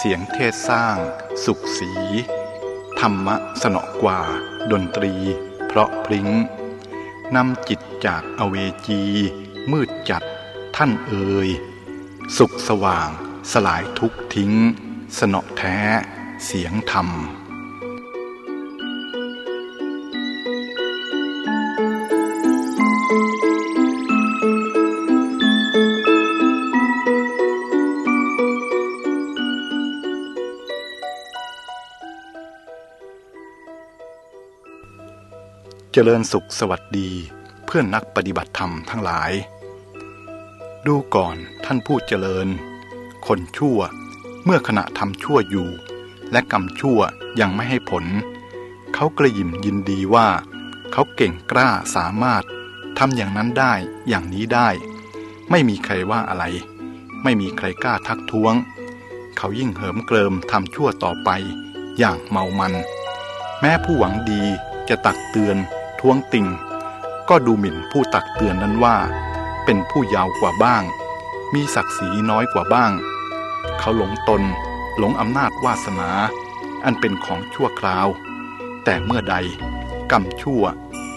เสียงเทศสร้าง สุขสี ธรรมะสนอกว่า ดนตรี เพราะพริ้งนำจิตจากอเวจี มืดจัด ท่านเอ่ย สุขสว่าง สลายทุกทิ้ง สนอแท้ เสียงธรรม จริญสุขสวัสดีเพื่อนนักปฏิบัติธรรมทั้งหลาย ดูก่อนท่านผู้เจริญ คนชั่วเมื่อขณะทำชั่วอยู่ และกรรมชั่วยังไม่ให้ผล เขากระยิมยินดีว่า เขาเก่งกล้าสามารถทำอย่างนั้นได้อย่างนี้ได้ ไม่มีใครว่าอะไร ไม่มีใครกล้าทักท้วง เขายิ่งเหิมเกริมทำชั่วต่อไป อย่างเมามัน แม้ผู้หวังดีจะตักเตือน ท้วงติง ก็ดูหมิ่นผู้ตักเตือนนั้นว่า เป็นผู้ยาวกว่าบ้าง มีศักดิ์ศรีน้อยกว่าบ้าง เขาหลงตนหลงอำนาจวาสนา อันเป็นของชั่วคราว แต่เมื่อใดกรรมชั่ว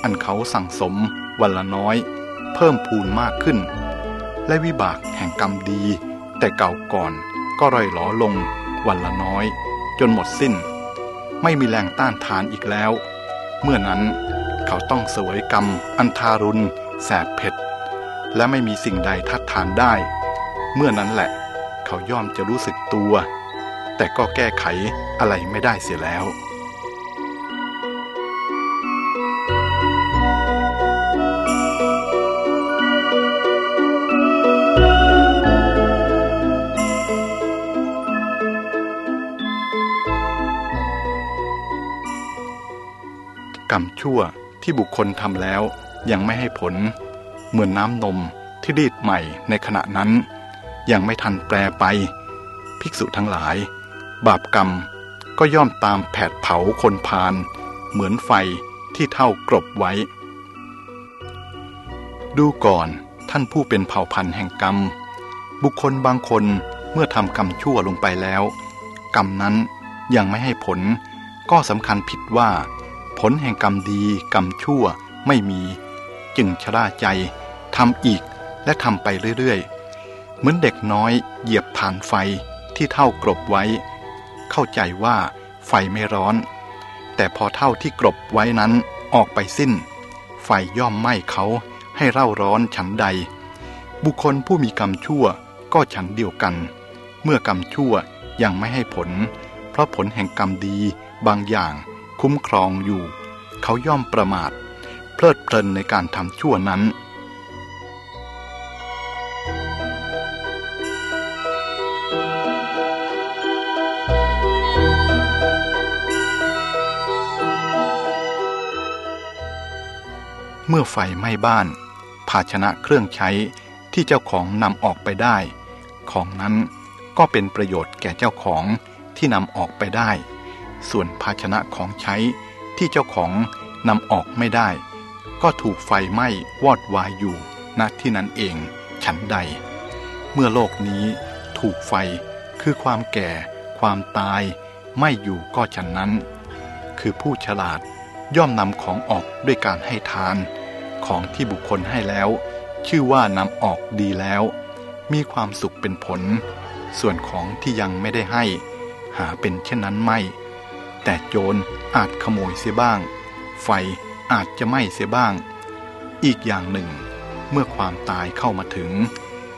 อันเขาสั่งสมวันละน้อย เพิ่มพูนมากขึ้น และวิบากแห่งกรรมดี แต่เก่าก่อนก็ร่อยหลอลงวันละน้อย จนหมดสิ้น ไม่มีแรงต้านทานอีกแล้ว เมื่อนั้น เขาต้องเสวยกรรม อันทารุณ แสบเผ็ด และไม่มีสิ่งใดทัดทานได้ เมื่อนั้นแหละ เขาย่อมจะรู้สึกตัว แต่ก็แก้ไขอะไรไม่ได้เสียแล้วกรรมชั่ว ที่บุคคลทำแล้วยังไม่ให้ผล เหมือนน้ำนมที่รีดใหม่ในขณะนั้น ยังไม่ทันแปรไป ภิกษุทั้งหลาย บาปกรรมก็ย่อมตามแผดเผาคนพาลเหมือนไฟที่เท่ากรบไว้ ดูก่อนท่านผู้เป็นเผ่าพันธุ์แห่งกรรม บุคคลบางคนเมื่อทำกรรมชั่วลงไปแล้ว กรรมนั้นยังไม่ให้ผล ก็สำคัญผิดว่า ผลแห่งกรรมดีกรรมชั่วไม่มี จึงชราใจทำอีกและทำไปเรื่อยๆ เหมือนเด็กน้อยเหยียบฐานไฟที่เท่ากรบไว้ เข้าใจว่าไฟไม่ร้อน แต่พอเท่าที่กรบไว้นั้นออกไปสิ้น ไฟย่อมไหม้เขาให้เร่าร้อนฉันใด บุคคลผู้มีกรรมชั่วก็ฉันเดียวกัน เมื่อกรรมชั่วยังไม่ให้ผล เพราะผลแห่งกรรมดีบางอย่าง คุ้มครองอยู่ เขาย่อมประมาท เพลิดเพลินในการทำชั่วนั้น เมื่อไฟไหม้บ้าน ภาชนะเครื่องใช้ที่เจ้าของนำออกไปได้ ของนั้นก็เป็นประโยชน์แก่เจ้าของที่นำออกไปได้ ส่วนภาชนะของใช้ที่เจ้าของนำออกไม่ได้ ก็ถูกไฟไหม้วอดวายอยู่ณที่นั้นเองฉันใด เมื่อโลกนี้ถูกไฟคือความแก่ ความตายไม่อยู่ก็ฉันนั้น คือผู้ฉลาดย่อมนำของออกด้วยการให้ทาน ของที่บุคคลให้แล้ว ชื่อว่านำออกดีแล้ว มีความสุขเป็นผล ส่วนของที่ยังไม่ได้ให้ หาเป็นเช่นนั้นไม่ แต่โจรอาจขโมยเสียบ้าง ไฟอาจจะไหม้เสียบ้าง อีกอย่างหนึ่ง เมื่อความตายเข้ามาถึง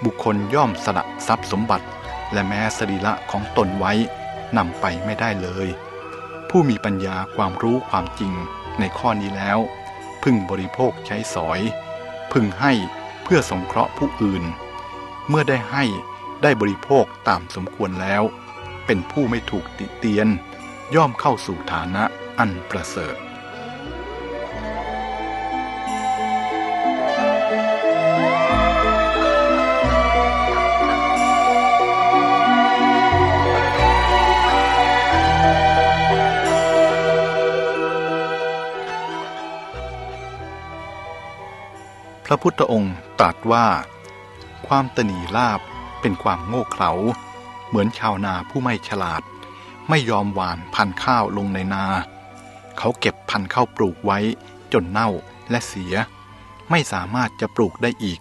บุคคลย่อมสละทรัพย์สมบัติ และแม้สรีระของตนไว้นำไปไม่ได้เลย ผู้มีปัญญาความรู้ความจริงในข้อนี้แล้ว พึงบริโภคใช้สอย พึงให้เพื่อสงเคราะห์ผู้อื่น เมื่อได้ให้ได้บริโภคตามสมควรแล้ว เป็นผู้ไม่ถูกติเตียน ย่อมเข้าสู่ฐานะอันประเสริฐพระพุทธองค์ตรัสว่า ความตนีลาบเป็นความโง่เขลา เหมือนชาวนาผู้ไม่ฉลาด ไม่ยอมหวานพันธุ์ข้าวลงในนา เขาเก็บพันธุ์ข้าวปลูกไว้จนเน่าและเสีย ไม่สามารถจะปลูกได้อีก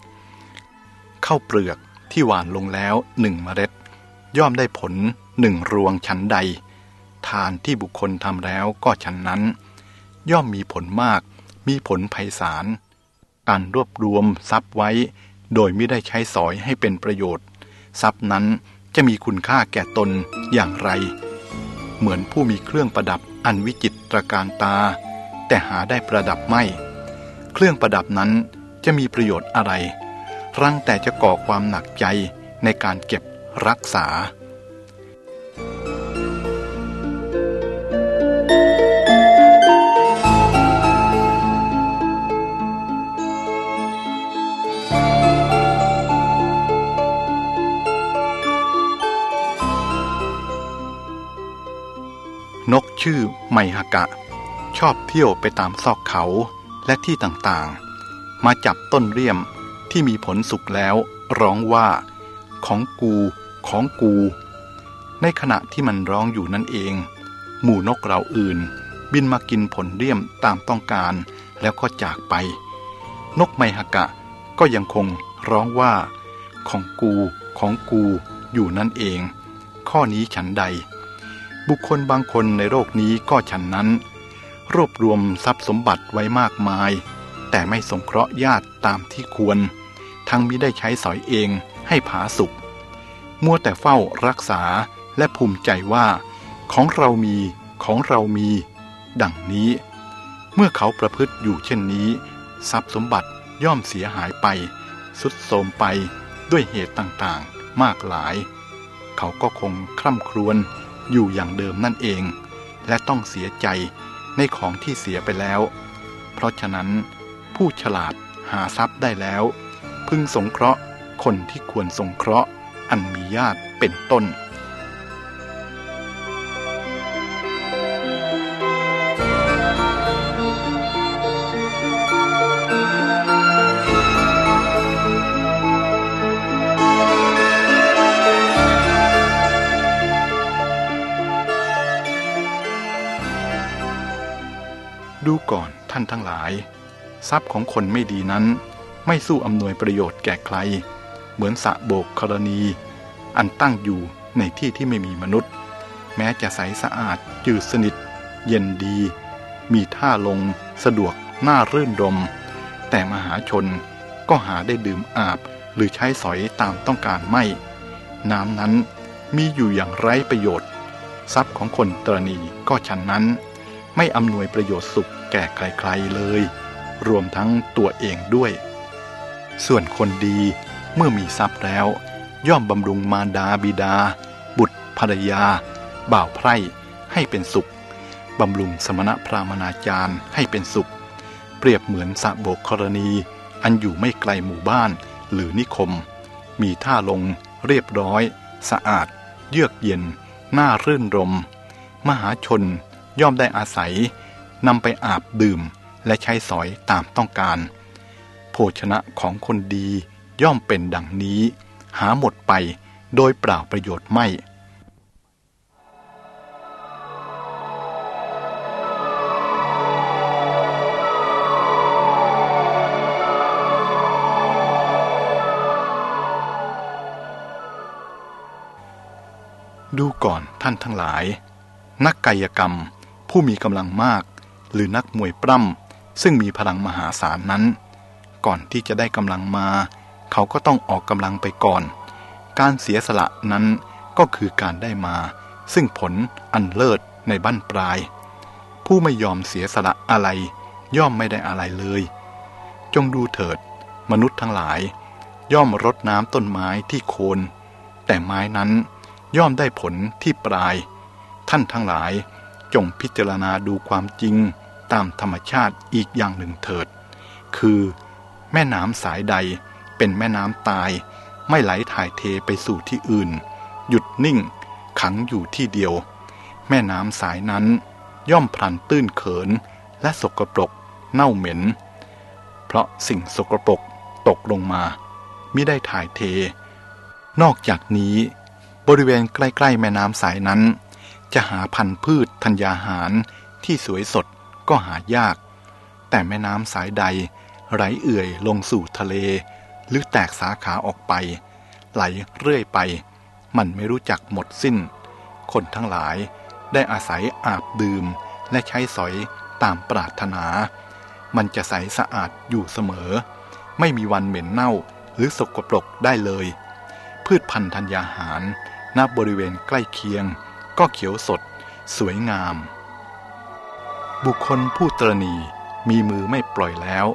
ข้าวเปลือกที่หวานลงแล้วหนึ่งเมล็ด ย่อมได้ผลหนึ่งรวงชั้นใด ทานที่บุคคลทำแล้วก็ชั้นนั้น ย่อมมีผลมาก มีผลไพศาลการรวบรวมทรัพย์ไว้ โดยไม่ได้ใช้สอยให้เป็นประโยชน์ ทรัพย์นั้นจะมีคุณค่าแก่ตนอย่างไร เหมือนผู้มีเครื่องประดับอันวิจิตรการตา แต่หาได้ประดับไม่ เครื่องประดับนั้นจะมีประโยชน์อะไร รังแต่จะก่อความหนักใจในการเก็บรักษา นกชื่อไมฮากะ ชอบเที่ยวไปตามซอกเขาและที่ต่างๆ มาจับต้นเรียมที่มีผลสุกแล้วร้องว่า ของกูของกู ในขณะที่มันร้องอยู่นั่นเอง หมู่นกเราอื่น บินมากินผลเรียมตามต้องการแล้วก็จากไป นกไมฮากะก็ยังคงร้องว่า ของกูของกูอยู่นั่นเอง ข้อนี้ฉันใด บุคคลบางคนในโลกนี้ก็ฉันนั้น รวบรวมทรัพย์สมบัติไว้มากมาย แต่ไม่สงเคราะห์ญาติตามที่ควร ทั้งมิได้ใช้สอยเองให้ผาสุกมัวแต่เฝ้ารักษาและภูมิใจว่า ของเรามีของเรามี ดังนี้ เมื่อเขาประพฤติอยู่เช่นนี้ ทรัพย์สมบัติย่อมเสียหายไป สุดโทมไปด้วยเหตุต่างๆ มากหลาย เขาก็คงคร่ำครวญ อยู่อย่างเดิมนั่นเอง และต้องเสียใจในของที่เสียไปแล้ว เพราะฉะนั้น ผู้ฉลาดหาทรัพย์ได้แล้ว พึงสงเคราะห์คนที่ควรสงเคราะห์ อันมีญาติเป็นต้น ดูก่อนท่านทั้งหลาย ทรัพย์ของคนไม่ดีนั้น ไม่สู้อำนวยประโยชน์แก่ใคร เหมือนสะโบกกรณี อันตั้งอยู่ในที่ที่ไม่มีมนุษย์ แม้จะใสสะอาดจืดสนิท เย็นดี มีท่าลง สะดวกน่ารื่นรม แต่มหาชนก็หาได้ดื่มอาบหรือใช้สอยตามต้องการไม่ น้ำนั้นมีอยู่อย่างไร้ประโยชน์ ทรัพย์ของคนตรณีก็ฉันนั้น ไม่อำนวยประโยชน์สุข แก่ใครๆเลย รวมทั้งตัวเองด้วย ส่วนคนดีเมื่อมีทรัพย์แล้ว ย่อมบำรุงมารดาบิดา บุตรภรรยา บ่าวไพร่ให้เป็นสุข บำรุงสมณพราหมณาจารย์ให้เป็นสุข เปรียบเหมือนสะโบกกรณี อันอยู่ไม่ไกลหมู่บ้านหรือนิคม มีท่าลงเรียบร้อย สะอาด เยือกเย็น น่ารื่นรม มหาชนย่อมได้อาศัย นำไปอาบดื่มและใช้สอยตามต้องการ โภชนะของคนดีย่อมเป็นดังนี้ หาหมดไปโดยเปล่าประโยชน์ไม่ดูก่อนท่านทั้งหลาย นักกายกรรมผู้มีกำลังมาก หรือนักมวยปล้ำซึ่งมีพลังมหาศาลนั้น ก่อนที่จะได้กำลังมา เขาก็ต้องออกกำลังไปก่อน การเสียสละนั้นก็คือการได้มา ซึ่งผลอันเลิศในบั้นปลาย ผู้ไม่ยอมเสียสละอะไร ย่อมไม่ได้อะไรเลย จงดูเถิด มนุษย์ทั้งหลาย ย่อมรดน้ำต้นไม้ที่โคน แต่ไม้นั้นย่อมได้ผลที่ปลาย ท่านทั้งหลายจงพิจารณาดูความจริง ตามธรรมชาติอีกอย่างหนึ่งเถิด คือ แม่น้ำสายใดเป็นแม่น้ำตาย ไม่ไหลถ่ายเทไปสู่ที่อื่น หยุดนิ่ง ขังอยู่ที่เดียว แม่น้ำสายนั้น ย่อมพลันตื้นเขิน และสกปรก เน่าเหม็น เพราะสิ่งสกปรกตกลงมาไม่ได้ถ่ายเท นอกจากนี้บริเวณใกล้ ๆ แม่น้ำสายนั้น จะหาพันธุ์พืชธัญญาหารที่สวยสด ก็หายาก แต่แม่น้ำสายใด ไหลเอื่อยลงสู่ทะเล หรือแตกสาขาออกไป ไหลเรื่อยไป มันไม่รู้จักหมดสิ้น คนทั้งหลายได้อาศัยอาบดื่มและใช้สอยตามปรารถนา มันจะใสสะอาดอยู่เสมอ ไม่มีวันเหม็นเน่าหรือสกปรกได้เลย พืชพันธุ์ธัญญาหารณบริเวณใกล้เคียง ก็เขียวสด สวยงาม บุคคลผู้ตรณีมีมือไม่ปล่อยแล้ว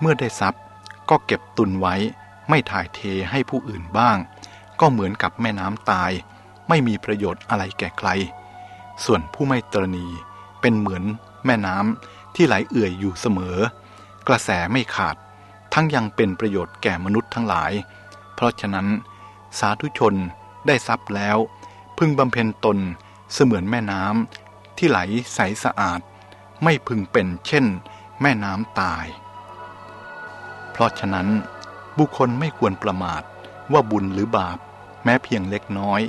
เมื่อได้ทรัพย์ก็เก็บตุนไว้ ไม่ถ่ายเทให้ผู้อื่นบ้าง ก็เหมือนกับแม่น้ำตาย ไม่มีประโยชน์อะไรแก่ใคร ส่วนผู้ไม่ตรณีเป็นเหมือนแม่น้ำที่ไหลเอื่อยอยู่เสมอ กระแสไม่ขาด ทั้งยังเป็นประโยชน์แก่มนุษย์ทั้งหลาย เพราะฉะนั้น สาธุชนได้ทรัพย์แล้ว พึงบำเพ็ญตนเสมือนแม่น้ำที่ไหลใสสะอาด ไม่พึงเป็นเช่น แม่น้ำตาย เพราะฉะนั้น บุคคลไม่ควรประมาทว่าบุญหรือบาป แม้เพียงเล็กน้อย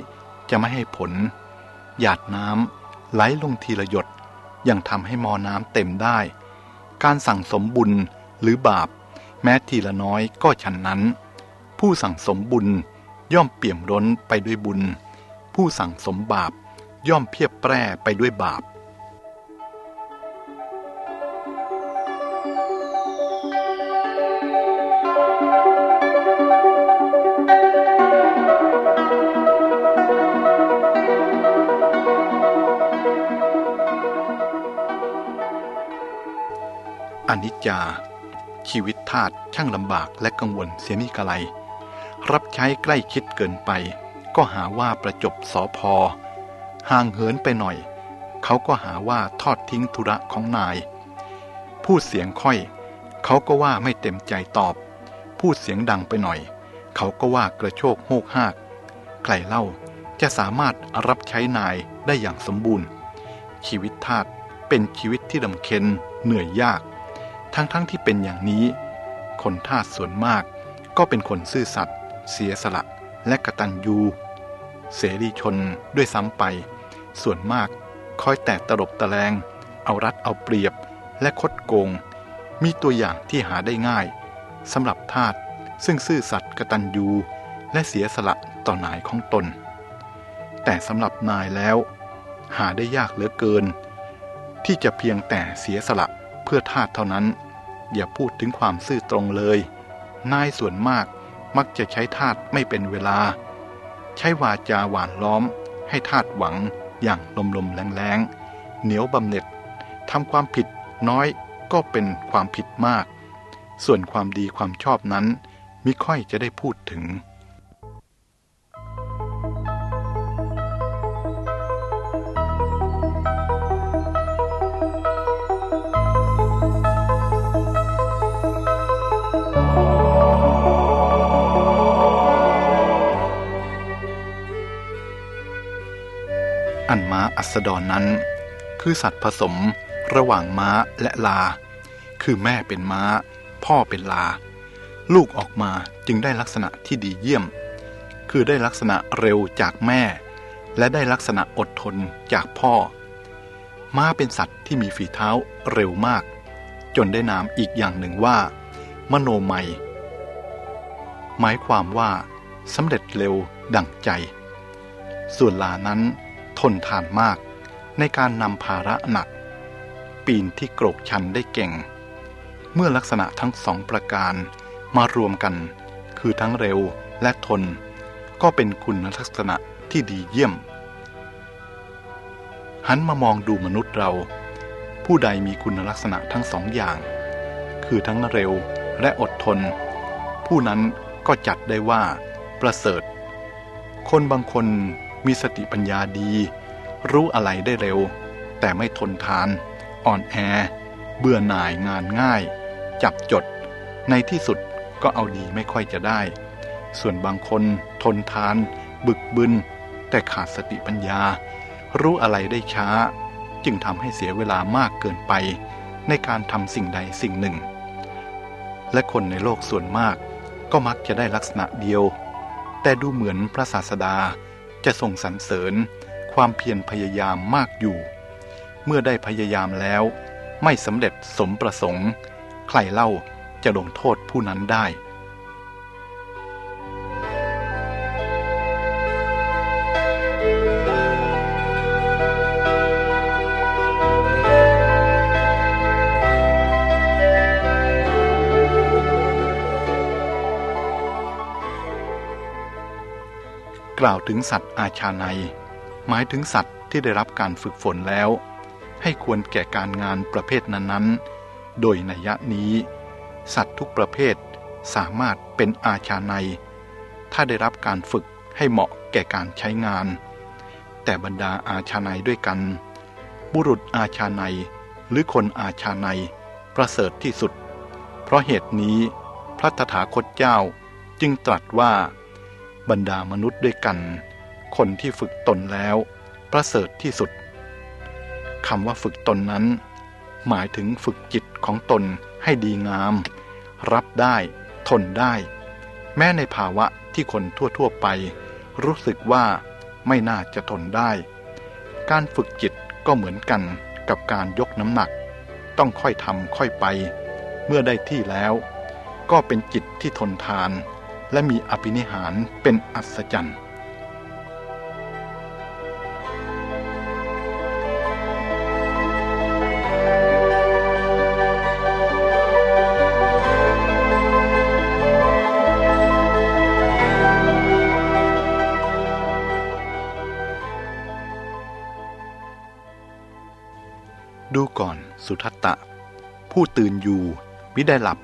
จะไม่ให้ผล หยาดน้ำไหลลงทีละหยดยังทำให้มอน้ำเต็มได้ การสั่งสมบุญหรือบาป แม้ทีละน้อยก็ฉันนั้น ผู้สั่งสมบุญย่อมเปี่ยมล้นไปด้วยบุญ ผู้สั่งสมบาปย่อมเพียบแปร่ไปด้วยบาป อนิจจา ชีวิตทาตช่างลำบากและกังวลเสียนี่กะไรรับใช้ใกล้คิดเกินไป ก็หาว่าประจบสอพอ ห่างเหินไปหน่อย เขาก็หาว่าทอดทิ้งธุระของนาย พูดเสียงค่อย เขาก็ว่าไม่เต็มใจตอบ พูดเสียงดังไปหน่อย เขาก็ว่ากระโชกโหกหากใครเล่าจะสามารถรับใช้นายได้อย่างสมบูรณ์ ชีวิตทาสเป็นชีวิตที่ลำเค็นเหนื่อยยาก ทั้งๆทที่เป็นอย่างนี้ คนทาสส่วนมากก็เป็นคนซื่อสัตย์เสียสละและกตัญญูเสรีชนด้วยซ้ำไป ส่วนมากคอยแต่ตลบตะแลง เอารัดเอาเปรียบและคดโกง มีตัวอย่างที่หาได้ง่ายสำหรับทาสซึ่งซื่อสัตย์กตัญญูและเสียสละต่อนายของตน แต่สำหรับนายแล้ว หาได้ยากเหลือเกิน ที่จะเพียงแต่เสียสละ พื่อทาสเท่านั้น อย่าพูดถึงความซื่อตรงเลย นายส่วนมากมักจะใช้ทาสไม่เป็นเวลา ใช้วาจาหวานล้อม ให้ทาสหวังอย่างลมลมแรงแรงเหนียวบำเหน็จทำความผิดน้อยก็เป็นความผิดมาก ส่วนความดีความชอบนั้นมิค่อยจะได้พูดถึง อันม้าอัสดรนนั้น คือสัตว์ผสมระหว่างม้าและลา คือแม่เป็นม้า พ่อเป็นลา ลูกออกมาจึงได้ลักษณะที่ดีเยี่ยม คือได้ลักษณะเร็วจากแม่ และได้ลักษณะอดทนจากพ่อ ม้าเป็นสัตว์ที่มีฝีเท้าเร็วมาก จนได้นามอีกอย่างหนึ่งว่า มโนไมยหมายความว่าสำเร็จเร็วดั่งใจ ส่วนลานั้น ทนทานมากในการนำภาระหนัก ปีนที่โกรกชันได้เก่ง เมื่อลักษณะทั้งสองประการมารวมกัน คือทั้งเร็วและทน ก็เป็นคุณลักษณะที่ดีเยี่ยม หันมามองดูมนุษย์เรา ผู้ใดมีคุณลักษณะทั้งสองอย่าง คือทั้งเร็วและอดทน ผู้นั้นก็จัดได้ว่าประเสริฐ คนบางคน มีสติปัญญาดี รู้อะไรได้เร็ว แต่ไม่ทนทาน อ่อนแอ เบื่อหน่ายงานง่าย จับจด ในที่สุดก็เอาดีไม่ค่อยจะได้ ส่วนบางคนทนทาน บึกบึน แต่ขาดสติปัญญา รู้อะไรได้ช้า จึงทำให้เสียเวลามากเกินไป ในการทำสิ่งใดสิ่งหนึ่ง และคนในโลกส่วนมากก็มักจะได้ลักษณะเดียว แต่ดูเหมือนพระศาสดา จะส่งสรรเสริญความเพียรพยายามมากอยู่ เมื่อได้พยายามแล้ว ไม่สำเร็จสมประสงค์ ใครเล่าจะลงโทษผู้นั้นได้ กล่าวถึงสัตว์อาชาในหมายถึงสัตว์ที่ได้รับการฝึกฝนแล้ว ให้ควรแก่การงานประเภทนั้นๆ โดยนัยนี้ สัตว์ทุกประเภทสามารถเป็นอาชาในถ้าได้รับการฝึกให้เหมาะแก่การใช้งาน แต่บรรดาอาชาในด้วยกัน บุรุษอาชาในหรือคนอาชาในประเสริฐที่สุด เพราะเหตุนี้พระตถาคตเจ้าจึงตรัสว่า บรรดามนุษย์ด้วยกัน คนที่ฝึกตนแล้ว ประเสริฐที่สุดคำว่าฝึกตนนั้น หมายถึงฝึกจิตของตนให้ดีงาม รับได้ ทนได้ แม้ในภาวะที่คนทั่วๆไป รู้สึกว่าไม่น่าจะทนได้ การฝึกจิตก็เหมือนกันกับการยกน้ำหนัก ต้องค่อยทำค่อยไป เมื่อได้ที่แล้ว ก็เป็นจิตที่ทนทาน และมีอภินิหารเป็นอัศจรรย์ดูก่อนสุทัตตะ ผู้ตื่นอยู่มิได้หลับ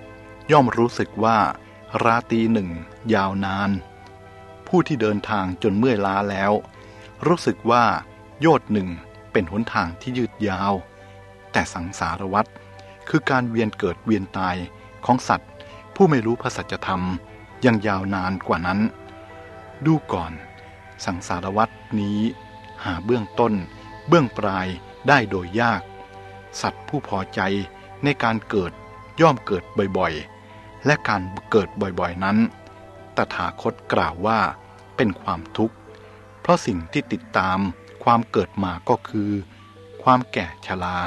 ย่อมรู้สึกว่า ราตีหนึ่ง ยาวนาน ผู้ที่เดินทางจนเมื่อยล้าแล้ว รู้สึกว่า โยดหนึ่งเป็นหนทางที่ยืดยาว แต่สังสารวัตรคือการเวียนเกิดเวียนตายของสัตว์ ผู้ไม่รู้พระสัจธรรมยังยาวนานกว่านั้น ดูก่อน สังสารวัตรนี้ หาเบื้องต้น เบื้องปลายได้โดยยาก สัตว์ผู้พอใจในการเกิดย่อมเกิดบ่อยๆ และการเกิดบ่อยๆนั้น ตถาคตกล่าวว่าเป็นความทุกข์ เพราะสิ่งที่ติดตามความเกิดมาก็คือ ความแก่ชรา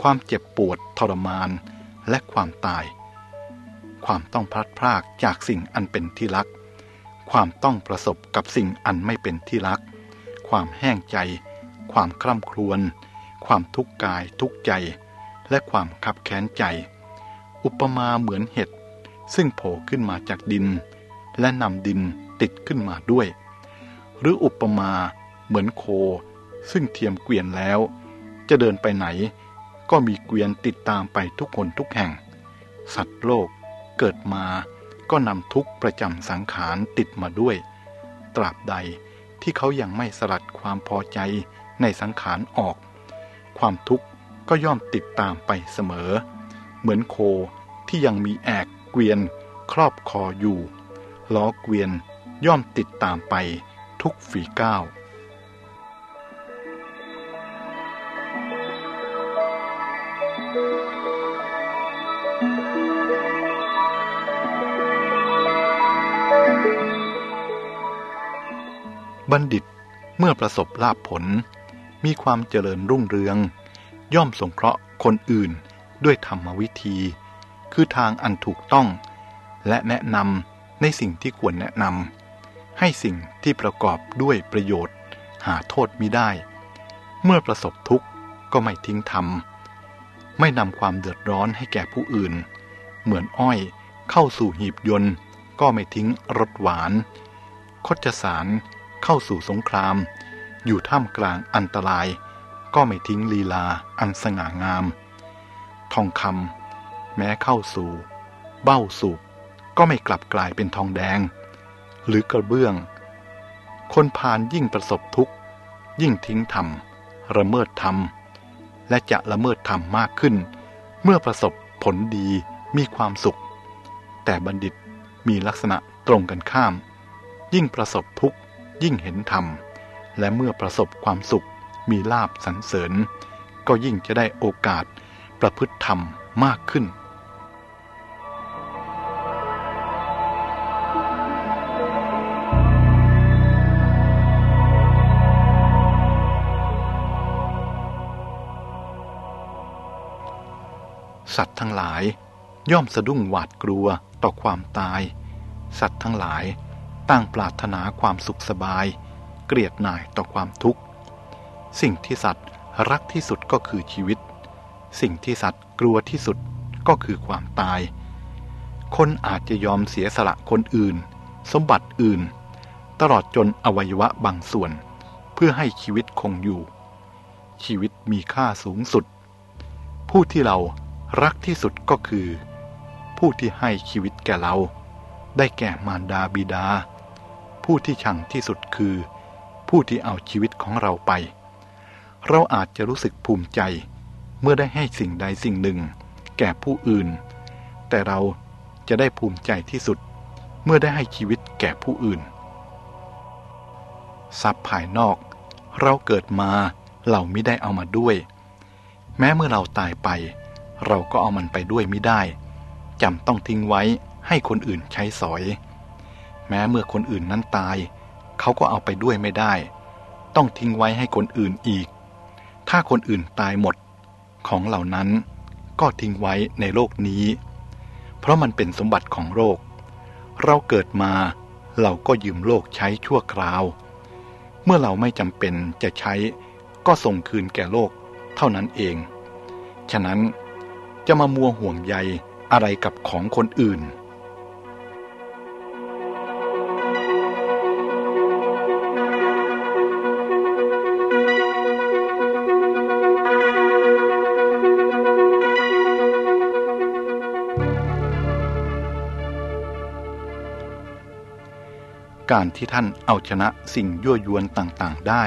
ความเจ็บปวดทรมาน และความตาย ความต้องพลัดพรากจากสิ่งอันเป็นที่รัก ความต้องประสบกับสิ่งอันไม่เป็นที่รัก ความแห้งใจ ความคร่ำครวญ ความทุกข์กายทุกข์ใจ และความขับแค้นใจ อุปมาเหมือนเห็ด ซึ่งโผล่ขึ้นมาจากดิน และนำดินติดขึ้นมาด้วย หรืออุปมาเหมือนโค ซึ่งเทียมเกวียนแล้ว จะเดินไปไหน ก็มีเกวียนติดตามไปทุกคนทุกแห่ง สัตว์โลกเกิดมาก็นำทุกประจำสังขารติดมาด้วย ตราบใดที่เขายังไม่สลัดความพอใจในสังขารออก ความทุกข์ก็ย่อมติดตามไปเสมอ เหมือนโคที่ยังมีแอก เกวียน ครอบคออยู่ ล้อเกวียนย่อมติดตามไปทุกฝีก้าวบัณฑิตเมื่อประสบลาภผล มีความเจริญรุ่งเรือง ย่อมสงเคราะห์คนอื่นด้วยธรรมวิธี คือทางอันถูกต้อง และแนะนำในสิ่งที่ควรแนะนำให้สิ่งที่ประกอบด้วยประโยชน์ หาโทษมิได้ เมื่อประสบทุกข์ก็ไม่ทิ้งธรรม ไม่นำความเดือดร้อนให้แก่ผู้อื่น เหมือนอ้อยเข้าสู่หีบยนต์ ก็ไม่ทิ้งรสหวาน คดจสารเข้าสู่สงคราม อยู่ท่ามกลางอันตราย ก็ไม่ทิ้งลีลาอันสง่างาม ทองคำ แม้เข้าสู่ เบ้าสูบก็ไม่กลับกลายเป็นทองแดง หรือกระเบื้อง คนพานยิ่งประสบทุกข์ ยิ่งทิ้งธรรมระเมิดธรรม และจะละเมิดธรรมมากขึ้น เมื่อประสบผลดีมีความสุข แต่บัณฑิตมีลักษณะตรงกันข้าม ยิ่งประสบทุกข์ ยิ่งเห็นธรรม และเมื่อประสบความสุขมีลาบสรรเสริญ ก็ยิ่งจะได้โอกาสประพฤติธรรมมากขึ้น งหลาย ย่อมสะดุ้งหวาดกลัวต่อความตาย สัตว์ทั้งหลายตั้งปรารถนาความสุขสบาย เกลียดหน่ายต่อความทุกข์ สิ่งที่สัตว์รักที่สุดก็คือชีวิต สิ่งที่สัตว์กลัวที่สุดก็คือความตาย คนอาจจะยอมเสียสละคนอื่น สมบัติอื่น ตลอดจนอวัยวะบางส่วน เพื่อให้ชีวิตคงอยู่ ชีวิตมีค่าสูงสุด ผู้ที่เรา รักที่สุดก็คือ ผู้ที่ให้ชีวิตแก่เรา ได้แก่มารดาบิดา ผู้ที่ชังที่สุดคือ ผู้ที่เอาชีวิตของเราไป เราอาจจะรู้สึกภูมิใจ เมื่อได้ให้สิ่งใดสิ่งหนึ่ง แก่ผู้อื่น แต่เราจะได้ภูมิใจที่สุด เมื่อได้ให้ชีวิตแก่ผู้อื่น ทรัพย์ภายนอก เราเกิดมาเราไม่ได้เอามาด้วย แม้เมื่อเราตายไป เราก็เอามันไปด้วยไม่ได้จำต้องทิ้งไว้ให้คนอื่นใช้สอย แม้เมื่อคนอื่นนั้นตาย เขาก็เอาไปด้วยไม่ได้ ต้องทิ้งไว้ให้คนอื่นอีก ถ้าคนอื่นตายหมดของเหล่านั้นก็ทิ้งไว้ในโลกนี้ เพราะมันเป็นสมบัติของโลก เราเกิดมาเราก็ยืมโลกใช้ชั่วคราว เมื่อเราไม่จำเป็นจะใช้ก็ส่งคืนแก่โลกเท่านั้นเอง ฉะนั้น จะมามัวห่วงใยอะไรกับของคนอื่น การที่ท่านเอาชนะสิ่งยั่วยวนต่างๆได้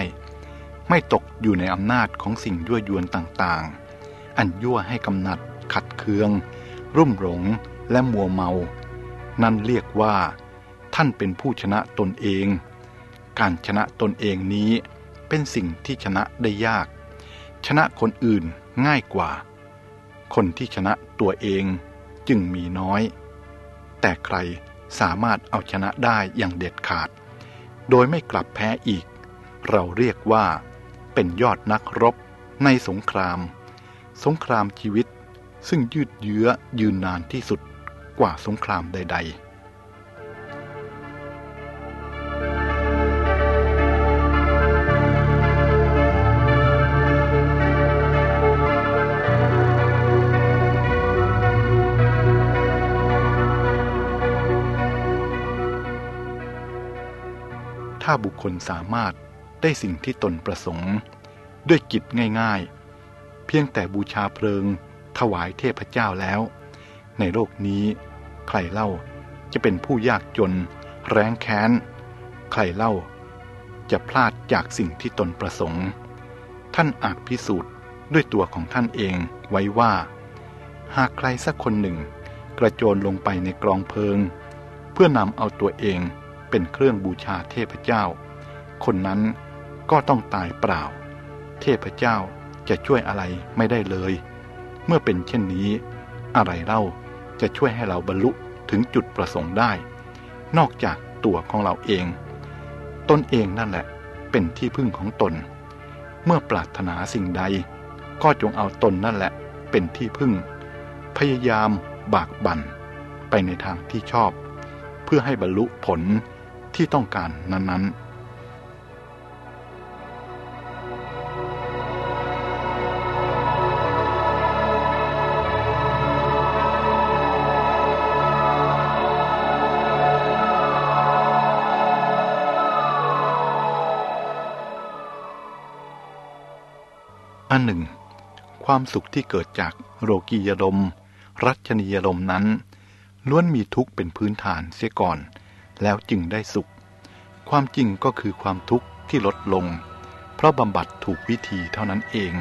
ไม่ตกอยู่ในอำนาจของสิ่งยั่วยวนต่างๆ อันยั่วให้กำหนัด ขัดเคือง รุ่มหลงและมัวเมา นั่นเรียกว่า ท่านเป็นผู้ชนะตนเอง การชนะตนเองนี้เป็นสิ่งที่ชนะได้ยาก ชนะคนอื่นง่ายกว่า คนที่ชนะตัวเองจึงมีน้อย แต่ใครสามารถเอาชนะได้อย่างเด็ดขาด โดยไม่กลับแพ้อีก เราเรียกว่าเป็นยอดนักรบในสงคราม สงครามชีวิต ซึ่งยืดเยื้อยืนนานที่สุดกว่าสงครามใด ๆถ้าบุคคลสามารถได้สิ่งที่ตนประสงค์ ด้วยกิจง่าย ๆ เพียงแต่บูชาเพลิง ถวายเทพเจ้าแล้ว ในโลกนี้ใครเล่าจะเป็นผู้ยากจน แร้งแค้น ใครเล่า จะพลาดจากสิ่งที่ตนประสงค์ ท่านอาจพิสูจน์ด้วยตัวของท่านเองไว้ว่า หากใครสักคนหนึ่ง กระโจนลงไปในกรองเพลิง เพื่อนำเอาตัวเองเป็นเครื่องบูชาเทพเจ้า คนนั้นก็ต้องตายเปล่า เทพเจ้าจะช่วยอะไรไม่ได้เลย เมื่อเป็นเช่นนี้ อะไรเล่าจะช่วยให้เราบรรลุถึงจุดประสงค์ได้ นอกจากตัวของเราเอง ตนเองนั่นแหละเป็นที่พึ่งของตน เมื่อปรารถนาสิ่งใด ก็จงเอาตนนั่นแหละเป็นที่พึ่ง พยายามบากบั่นไปในทางที่ชอบ เพื่อให้บรรลุผลที่ต้องการนั้นๆ อันหนึ่ง ความสุขที่เกิดจากโรกียลมรัชนียลมนั้น ล้วนมีทุกข์เป็นพื้นฐานเสียก่อน แล้วจึงได้สุข ความจริงก็คือความทุกข์ที่ลดลง เพราะบำบัดถูกวิธีเท่านั้นเอง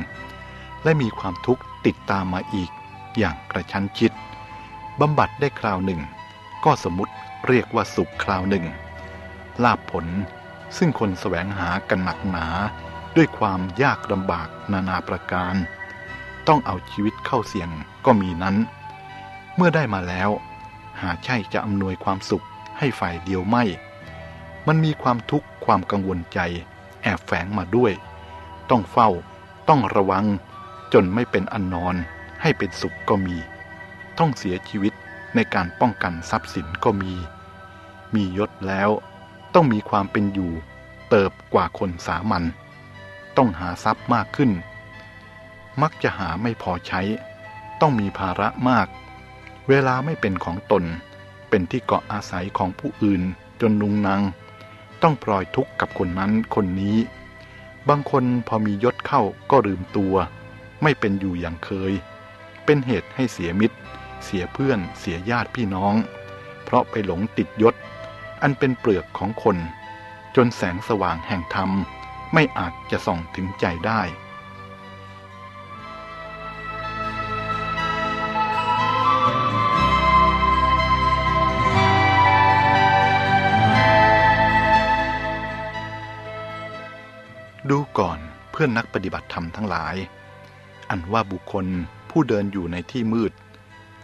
และมีความทุกข์ติดตามมาอีกอย่างกระชั้นชิดบำบัดได้คราวหนึ่ง ก็สมมติเรียกว่าสุขคราวหนึ่ง ลาบผลซึ่งคนแสวงหากันหนักหนา ด้วยความยากลำบากนานาประการ ต้องเอาชีวิตเข้าเสี่ยงก็มีนั้น เมื่อได้มาแล้ว หาใช่จะอำนวยความสุขให้ฝ่ายเดียวไม่ มันมีความทุกข์ความกังวลใจ แอบแฝงมาด้วย ต้องเฝ้า ต้องระวัง จนไม่เป็นอันนอน ให้เป็นสุขก็มี ต้องเสียชีวิตในการป้องกันทรัพย์สินก็มี มียศแล้ว ต้องมีความเป็นอยู่ เติบกว่าคนสามัญ ต้องหาทรัพย์มากขึ้น มักจะหาไม่พอใช้ ต้องมีภาระมาก เวลาไม่เป็นของตน เป็นที่เกาะอาศัยของผู้อื่นจนนุงนางต้องปล่อยทุกข์กับคนนั้นคนนี้ บางคนพอมียศเข้าก็ลืมตัว ไม่เป็นอยู่อย่างเคย เป็นเหตุให้เสียมิตร เสียเพื่อน เสียญาติพี่น้อง เพราะไปหลงติดยศ อันเป็นเปลือกของคน จนแสงสว่างแห่งธรรม ไม่อาจจะส่องถึงใจได้ ดูก่อนเพื่อนนักปฏิบัติธรรมทั้งหลาย อันว่าบุคคลผู้เดินอยู่ในที่มืด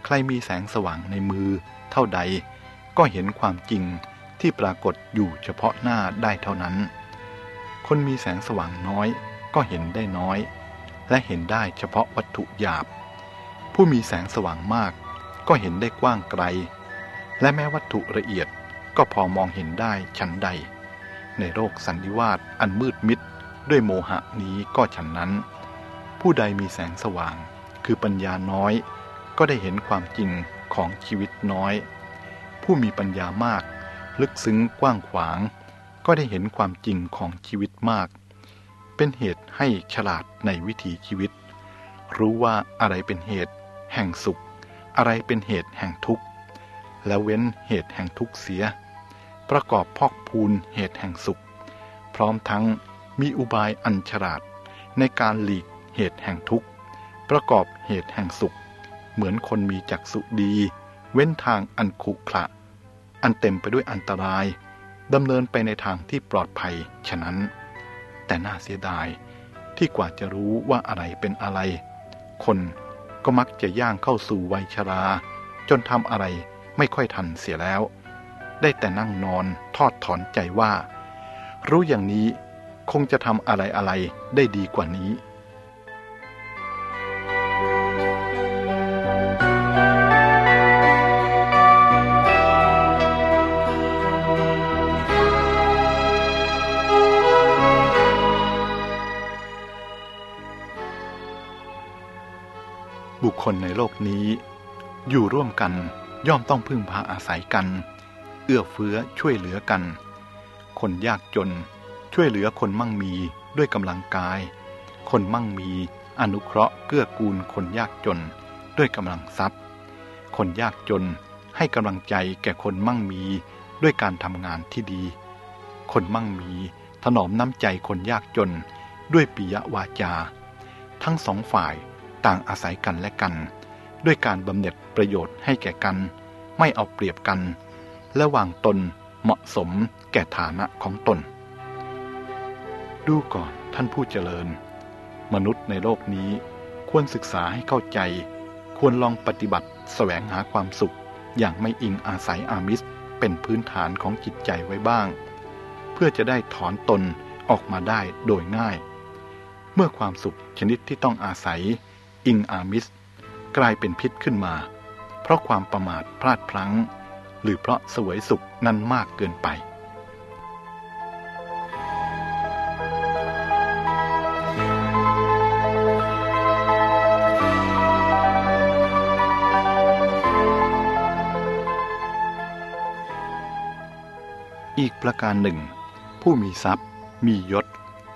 ใครมีแสงสว่างในมือ เท่าใด ก็เห็นความจริงที่ปรากฏอยู่เฉพาะหน้าได้เท่านั้น คนมีแสงสว่างน้อยก็เห็นได้น้อย และเห็นได้เฉพาะวัตถุหยาบ ผู้มีแสงสว่างมากก็เห็นได้กว้างไกล และแม้วัตถุละเอียดก็พอมองเห็นได้ชั้นใด ในโลกสันนิวาตอันมืดมิดด้วยโมหะนี้ก็ฉันนั้น ผู้ใดมีแสงสว่าง คือปัญญาน้อย ก็ได้เห็นความจริงของชีวิตน้อย ผู้มีปัญญามาก ลึกซึ้งกว้างขวาง ก็ได้เห็นความจริงของชีวิตมาก เป็นเหตุให้ฉลาดในวิถีชีวิต รู้ว่าอะไรเป็นเหตุแห่งสุข อะไรเป็นเหตุแห่งทุกข์ และเว้นเหตุแห่งทุกข์เสีย ประกอบพอกพูนเหตุแห่งสุข พร้อมทั้งมีอุบายอันฉลาดในการหลีกเหตุแห่งทุกข์ ประกอบเหตุแห่งสุข เหมือนคนมีจักษุดี เว้นทางอันขุขระอันเต็มไปด้วยอันตราย ดำเนินไปในทางที่ปลอดภัยฉะนั้น แต่น่าเสียดายที่กว่าจะรู้ว่าอะไรเป็นอะไร คนก็มักจะย่างเข้าสู่วัยชรา จนทำอะไรไม่ค่อยทันเสียแล้ว ได้แต่นั่งนอนทอดถอนใจว่า รู้อย่างนี้คงจะทำอะไรอะไรได้ดีกว่านี้ บุคคลในโลกนี้ อยู่ร่วมกันย่อมต้องพึ่งพาอาศัยกัน เอื้อเฟื้อช่วยเหลือกัน คนยากจนช่วยเหลือคนมั่งมีด้วยกำลังกาย คนมั่งมีอนุเคราะห์เกื้อกูลคนยากจนด้วยกำลังทรัพย์ คนยากจนให้กำลังใจแก่คนมั่งมีด้วยการทำงานที่ดี คนมั่งมีถนอมน้ำใจคนยากจนด้วยปิยวาจา ทั้งสองฝ่าย ต่างอาศัยกันและกัน ด้วยการบำเหน็จประโยชน์ให้แก่กัน ไม่เอาเปรียบกัน และวางตนเหมาะสมแก่ฐานะของตน ดูก่อนท่านผู้เจริญ มนุษย์ในโลกนี้ควรศึกษาให้เข้าใจ ควรลองปฏิบัติแสวงหาความสุข อย่างไม่อิงอาศัยอามิสเป็นพื้นฐานของจิตใจไว้บ้าง เพื่อจะได้ถอนตนออกมาได้โดยง่าย เมื่อความสุขชนิดที่ต้องอาศัย อิงอามิส กลายเป็นพิษขึ้นมา เพราะความประมาทพลาดพลั้ง หรือเพราะสวยสุขนั้นมากเกินไป อีกประการหนึ่ง ผู้มีทรัพย์ มียศ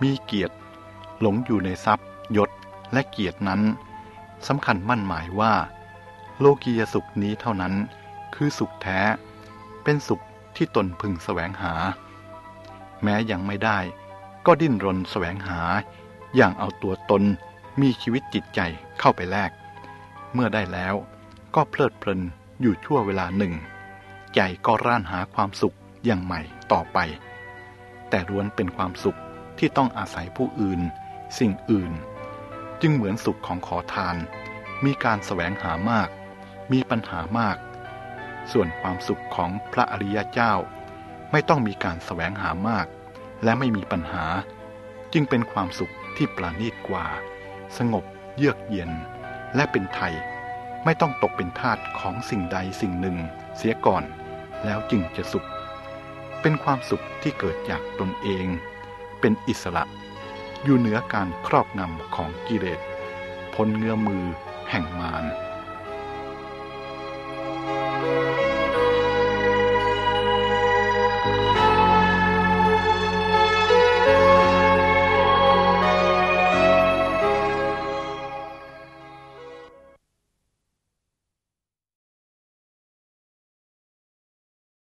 มีเกียรติ หลงอยู่ในทรัพย์ยศและเกียรตินั้น สำคัญมั่นหมายว่า โลกียสุขนี้เท่านั้น คือสุขแท้ เป็นสุขที่ตนพึงแสวงหา แม้ยังไม่ได้ ก็ดิ้นรนแสวงหา อย่างเอาตัวตนมีชีวิตจิตใจเข้าไปแลก เมื่อได้แล้วก็เพลิดเพลินอยู่ชั่วเวลาหนึ่ง ใจก็ร่านหาความสุขอย่างใหม่ต่อไป แต่ล้วนเป็นความสุขที่ต้องอาศัยผู้อื่น สิ่งอื่น จึงเหมือนสุขของขอทาน มีการแสวงหามาก มีปัญหามาก ส่วนความสุขของพระอริยเจ้า ไม่ต้องมีการแสวงหามาก และไม่มีปัญหา จึงเป็นความสุขที่ปราณีตกว่า สงบ เยือกเย็น และเป็นไทย ไม่ต้องตกเป็นทาสของสิ่งใดสิ่งหนึ่ง เสียก่อน แล้วจึงจะสุข เป็นความสุขที่เกิดจากตนเอง เป็นอิสระ อยู่เหนือการครอบงำของกิเลสพ้นเงื้อมือแห่งมาร